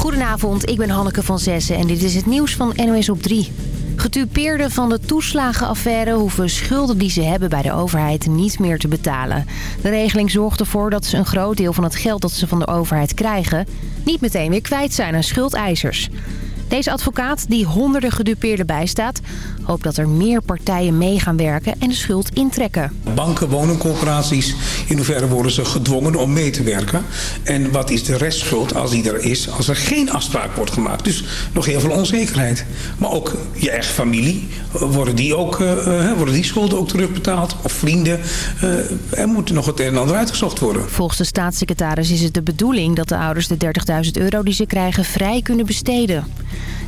Goedenavond, ik ben Hanneke van Zessen en dit is het nieuws van NOS op 3. Getupeerden van de toeslagenaffaire hoeven schulden die ze hebben bij de overheid niet meer te betalen. De regeling zorgt ervoor dat ze een groot deel van het geld dat ze van de overheid krijgen... niet meteen weer kwijt zijn aan schuldeisers. Deze advocaat, die honderden gedupeerden bijstaat... hoopt dat er meer partijen mee gaan werken en de schuld intrekken. Banken, woningcorporaties, in hoeverre worden ze gedwongen om mee te werken? En wat is de restschuld als die er is, als er geen afspraak wordt gemaakt? Dus nog heel veel onzekerheid. Maar ook je eigen familie, worden die, ook, uh, worden die schulden ook terugbetaald? Of vrienden? Uh, er moet nog het een en ander uitgezocht worden. Volgens de staatssecretaris is het de bedoeling dat de ouders de 30.000 euro die ze krijgen vrij kunnen besteden.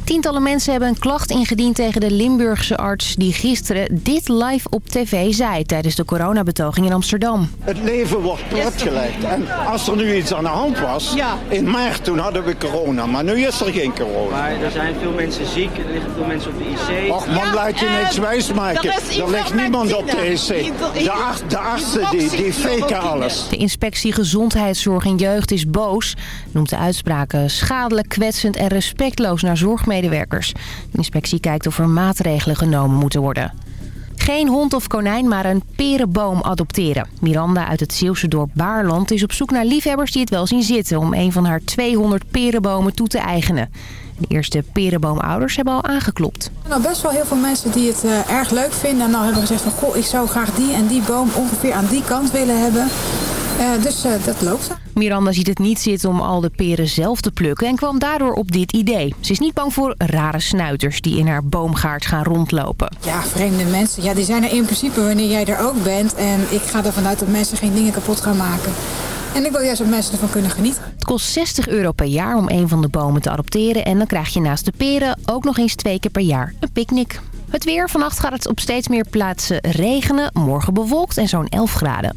Tientallen mensen hebben een klacht ingediend tegen de Limburgse arts... die gisteren dit live op tv zei tijdens de coronabetoging in Amsterdam. Het leven wordt platgelegd. En als er nu iets aan de hand was... in maart toen hadden we corona, maar nu is er geen corona. Maar er zijn veel mensen ziek, er liggen veel mensen op de IC. Och man, laat je niks wijsmaken. Er ligt niemand op de IC. De, arts, de artsen die, die faken alles. De inspectie Gezondheidszorg en Jeugd is boos. Noemt de uitspraken schadelijk, kwetsend en respectloos naar De inspectie kijkt of er maatregelen genomen moeten worden. Geen hond of konijn, maar een perenboom adopteren. Miranda uit het Zeeuwse dorp Baarland is op zoek naar liefhebbers die het wel zien zitten... om een van haar 200 perenbomen toe te eigenen. De eerste perenboomouders hebben al aangeklopt. Nou, best wel heel veel mensen die het uh, erg leuk vinden. En nou hebben gezegd van, goh, ik zou graag die en die boom ongeveer aan die kant willen hebben. Uh, dus uh, dat loopt. Miranda ziet het niet zitten om al de peren zelf te plukken en kwam daardoor op dit idee. Ze is niet bang voor rare snuiters die in haar boomgaard gaan rondlopen. Ja, vreemde mensen. Ja, die zijn er in principe wanneer jij er ook bent. En ik ga ervan uit dat mensen geen dingen kapot gaan maken. En ik wil juist dat mensen ervan kunnen genieten. Het kost 60 euro per jaar om een van de bomen te adopteren. En dan krijg je naast de peren ook nog eens twee keer per jaar een picknick. Het weer. Vannacht gaat het op steeds meer plaatsen regenen. Morgen bewolkt en zo'n 11 graden.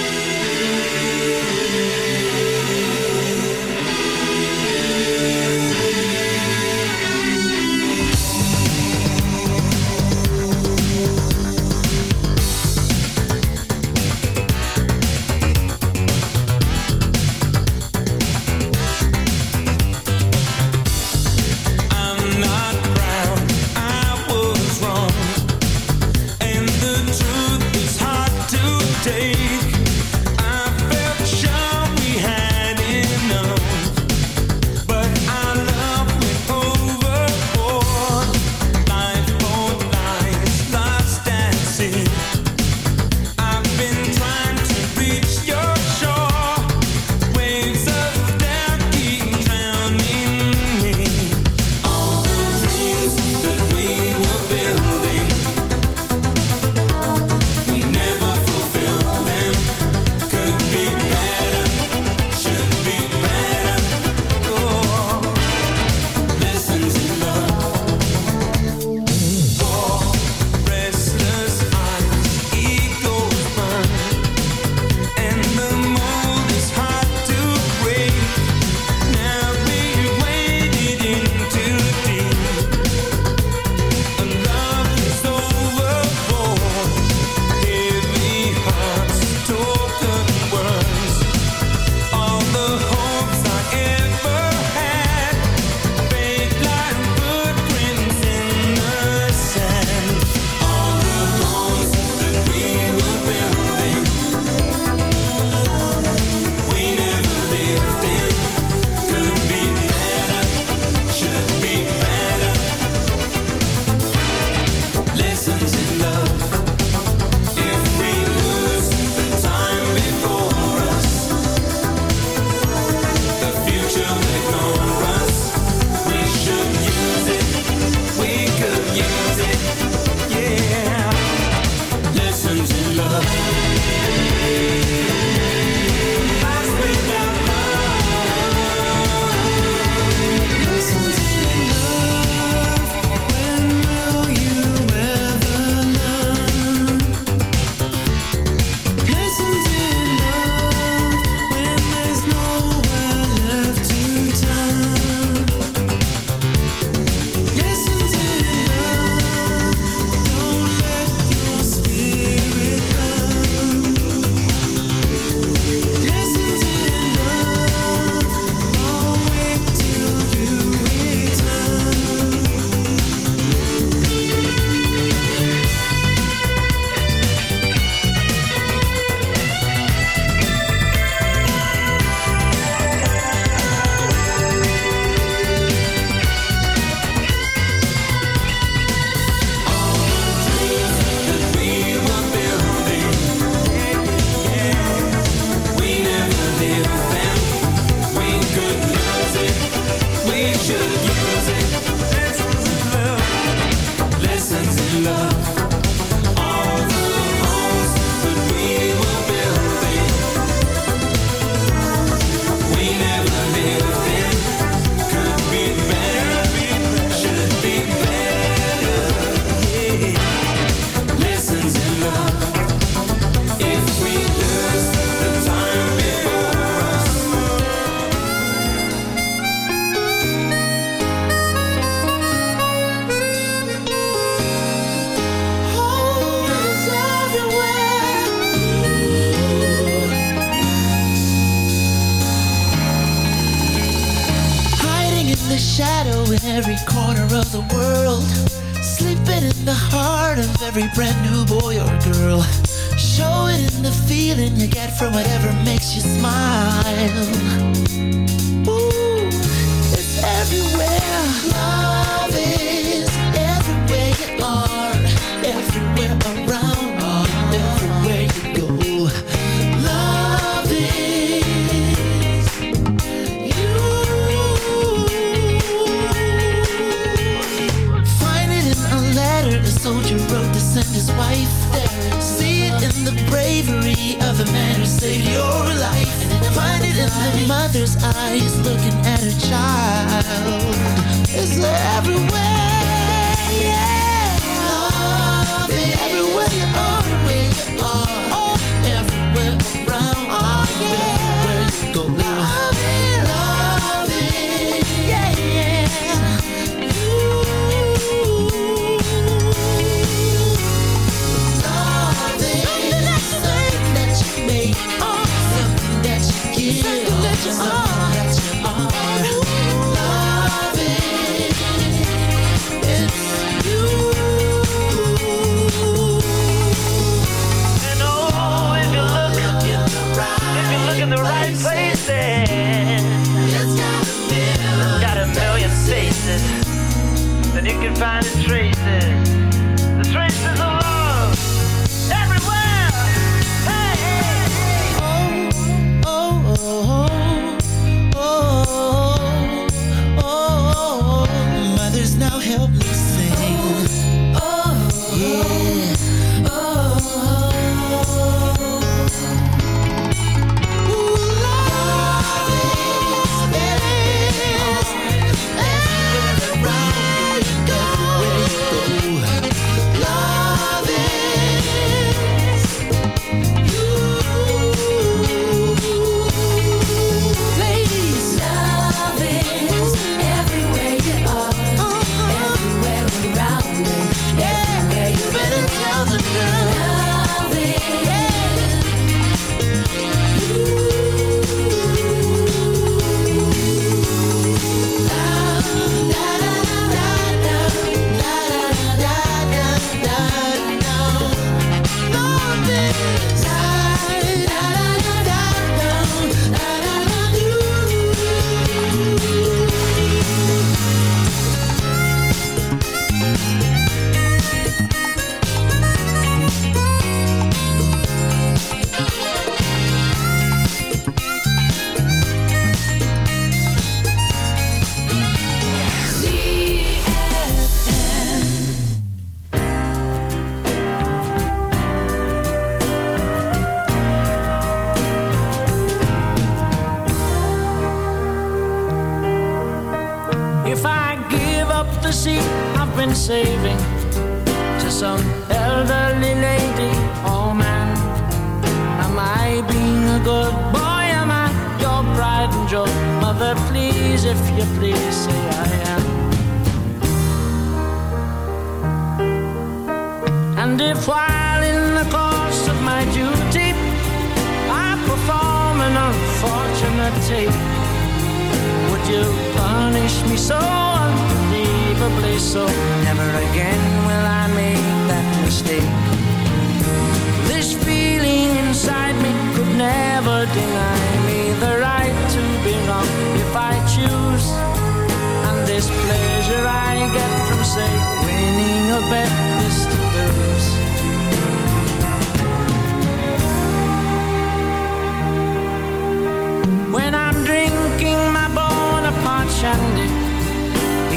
eyes look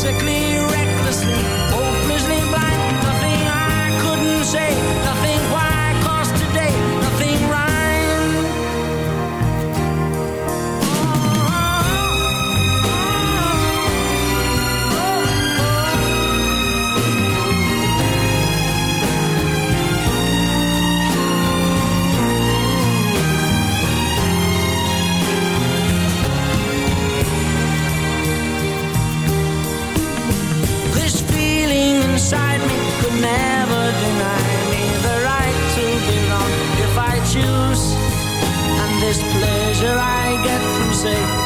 sickly pleasure I get from, say,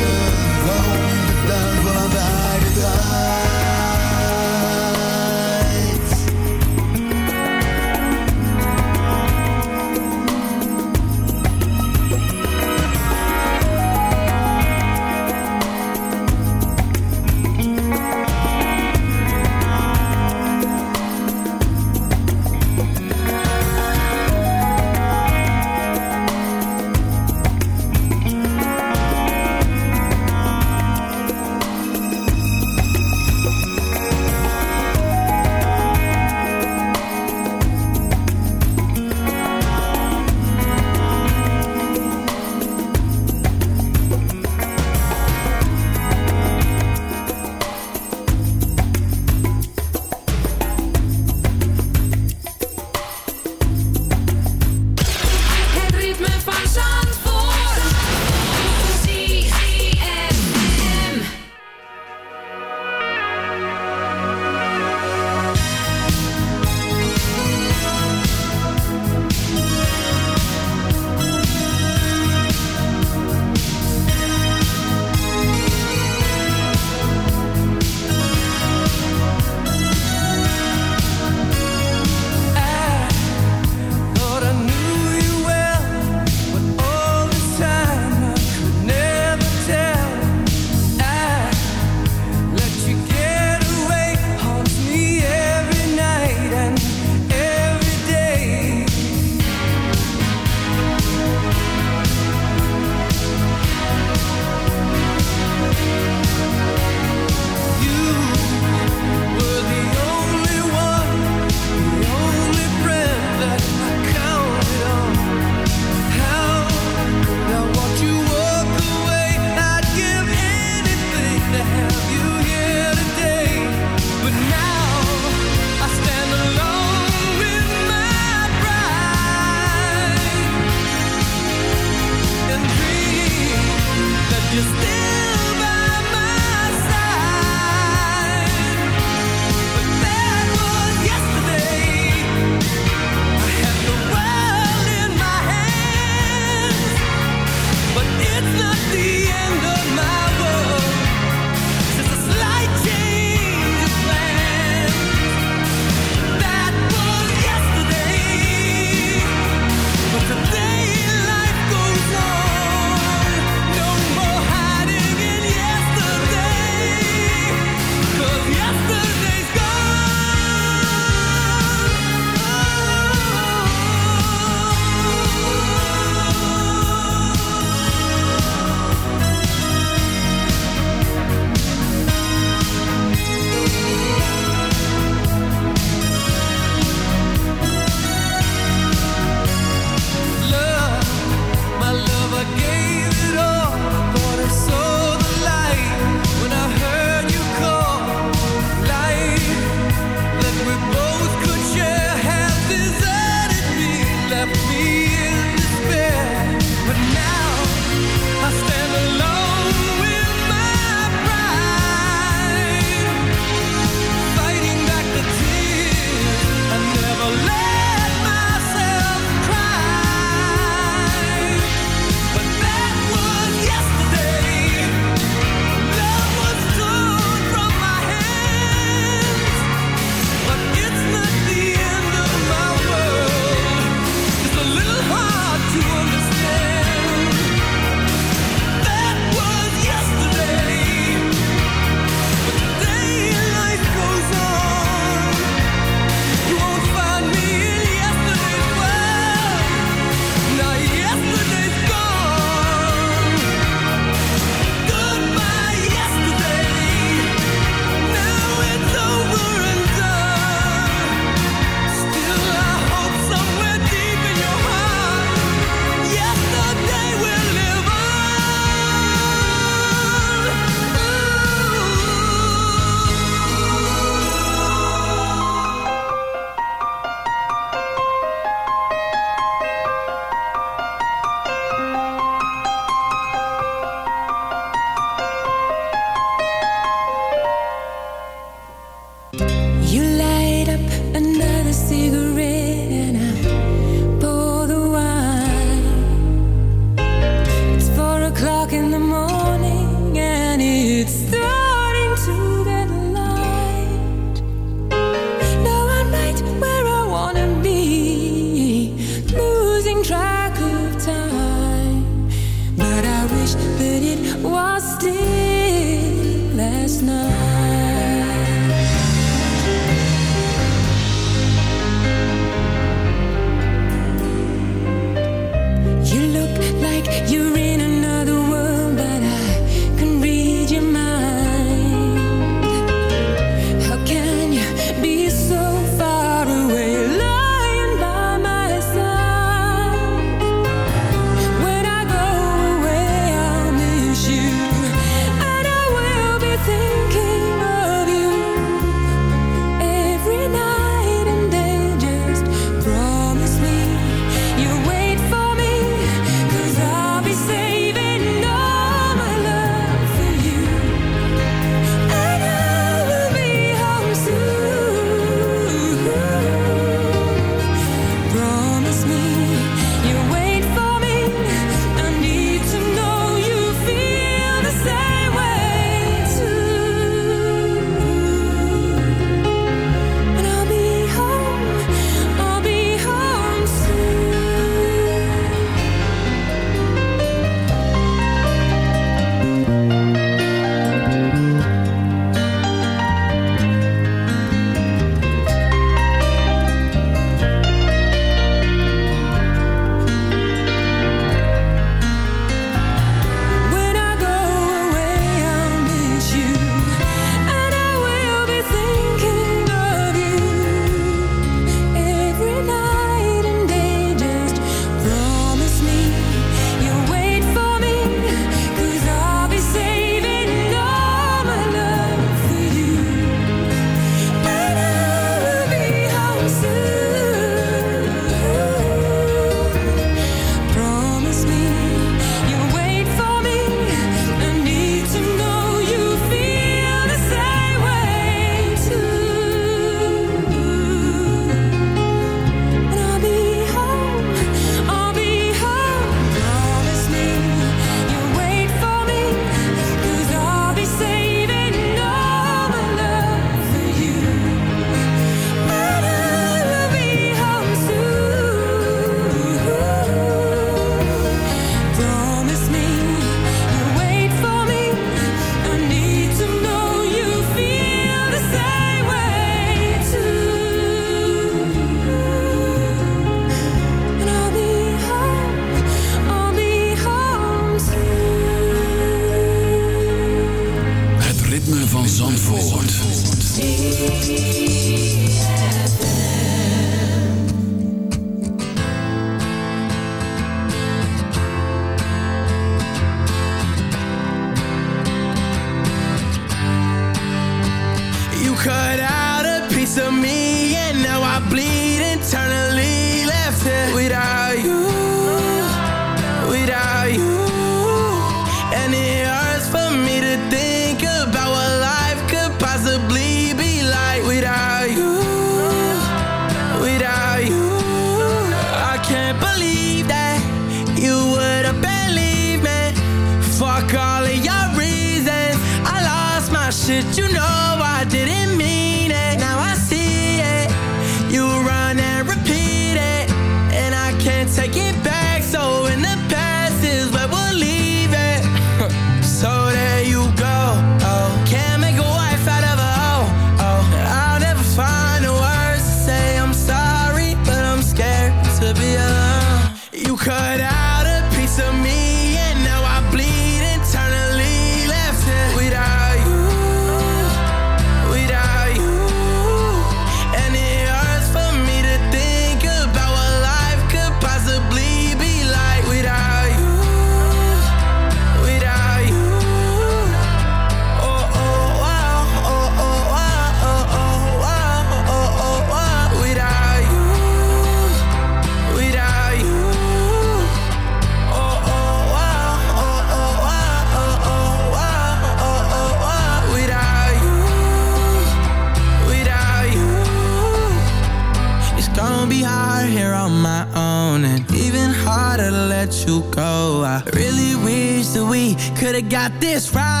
got this right.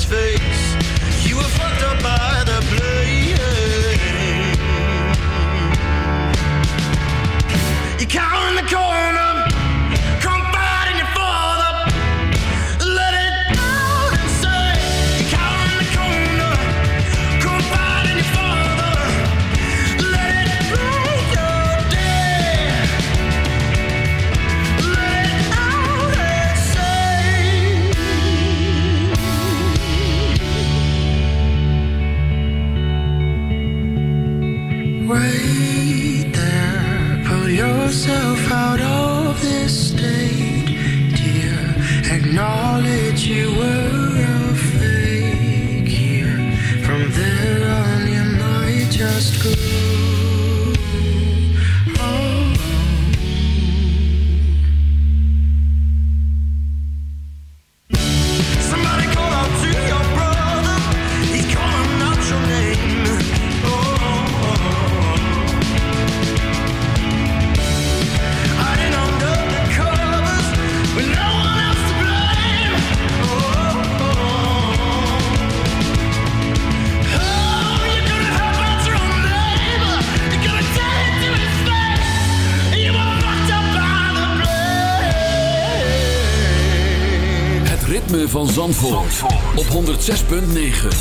His face. 106.9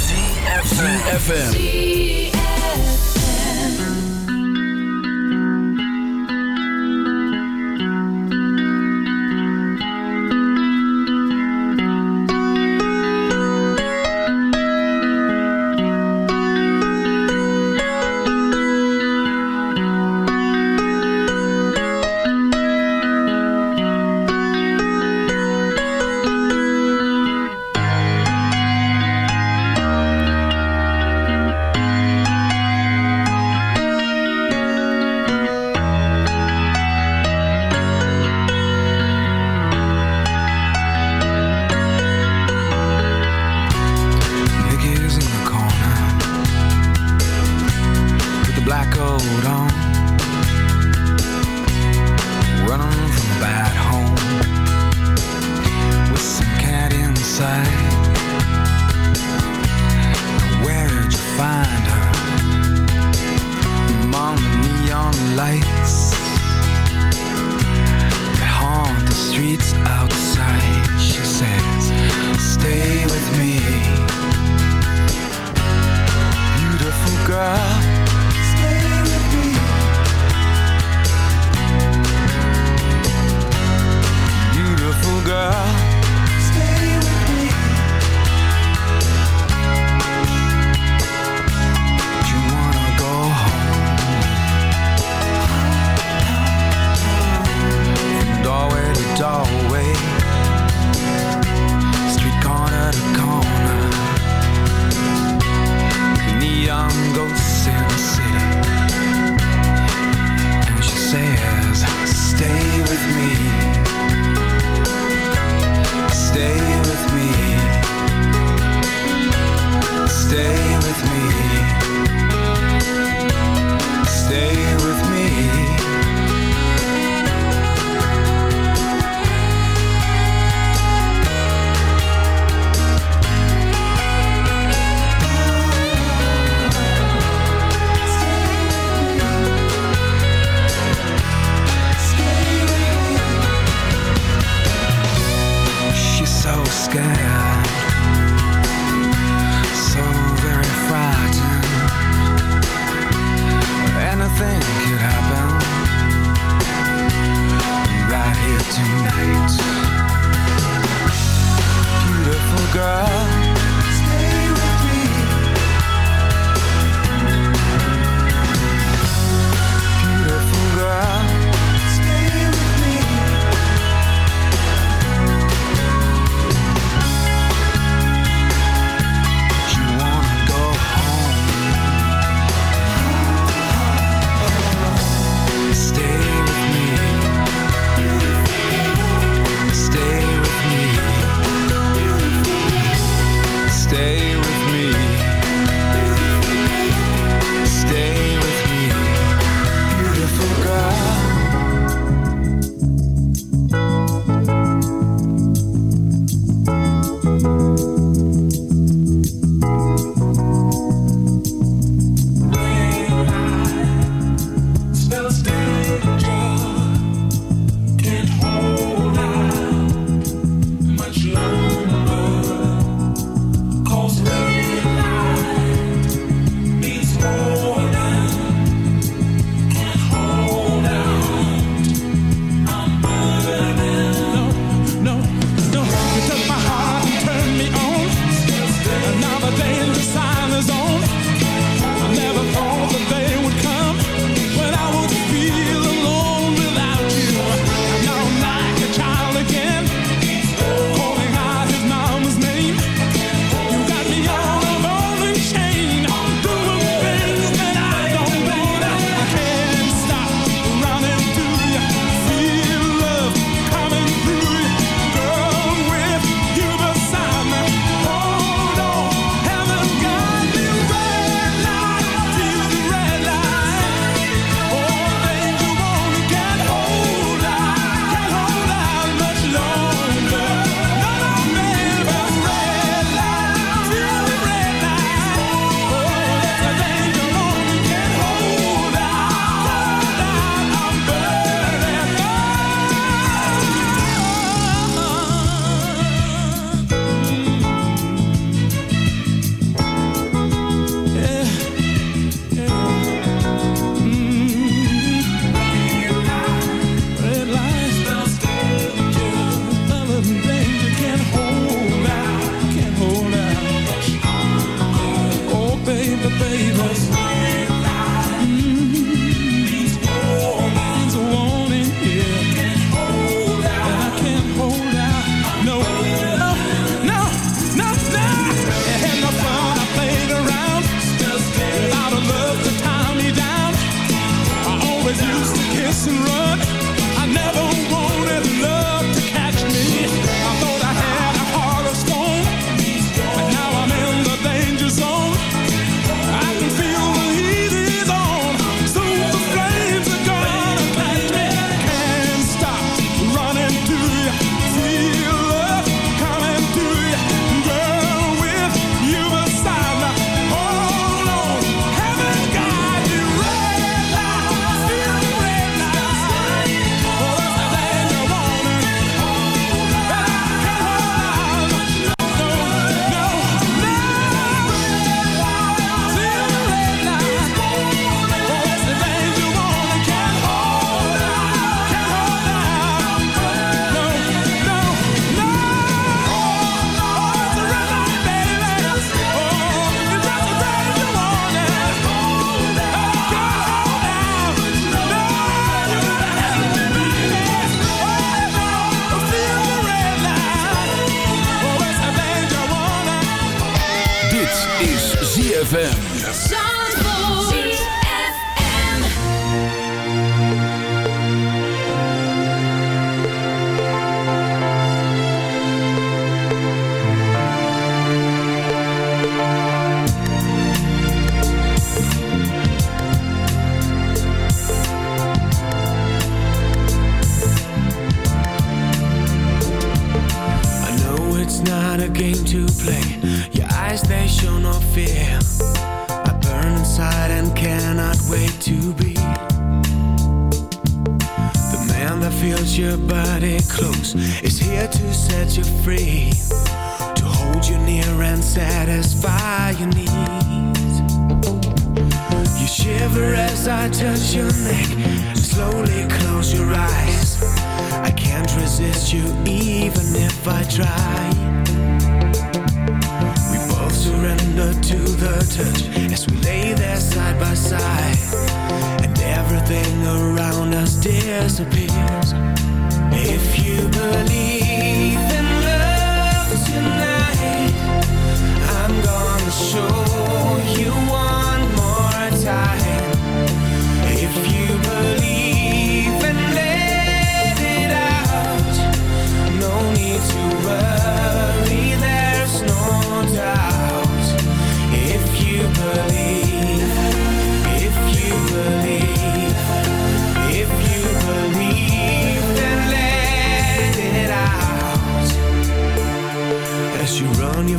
around us disappears. If you believe in love tonight I'm gonna show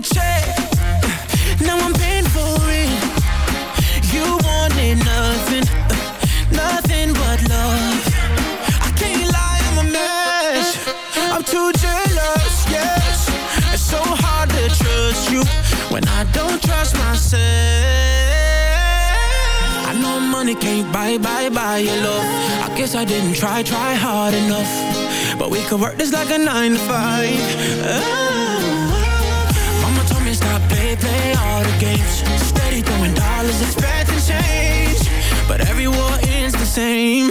A check. Now I'm paying for it. You wanted nothing, nothing but love. I can't lie, I'm a mess. I'm too jealous, yes. It's so hard to trust you when I don't trust myself. I know money can't buy, buy, buy your love. I guess I didn't try, try hard enough. But we could work this like a nine to five. Oh. Play, all the games. Steady throwing dollars, expecting change. But every war ends the same.